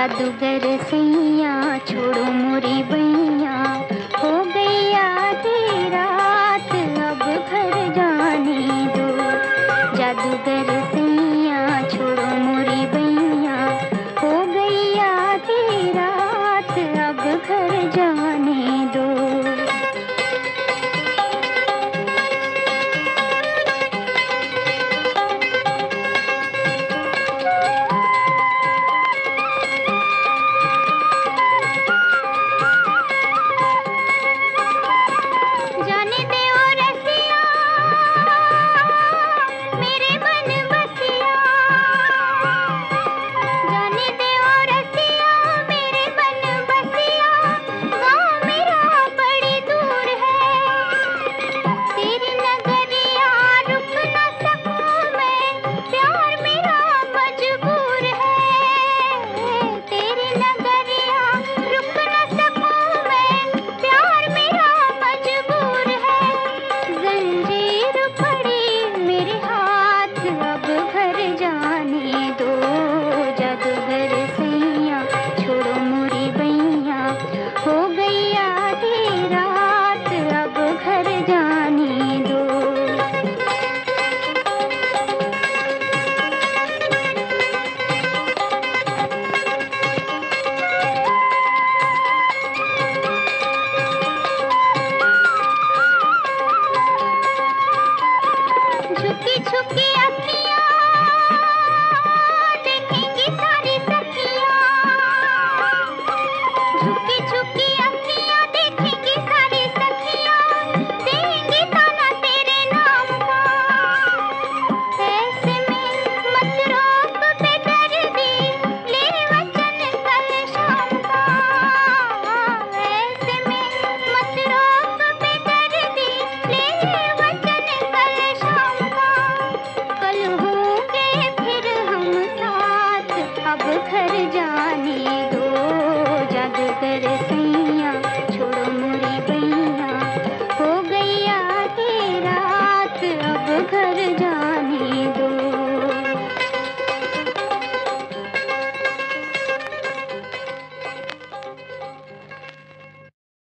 जादूगर सैया छोड़ो मोरी बैया हो गया आधी रात अब घर जाने दो। जादूगर छुपके अपनी घर जा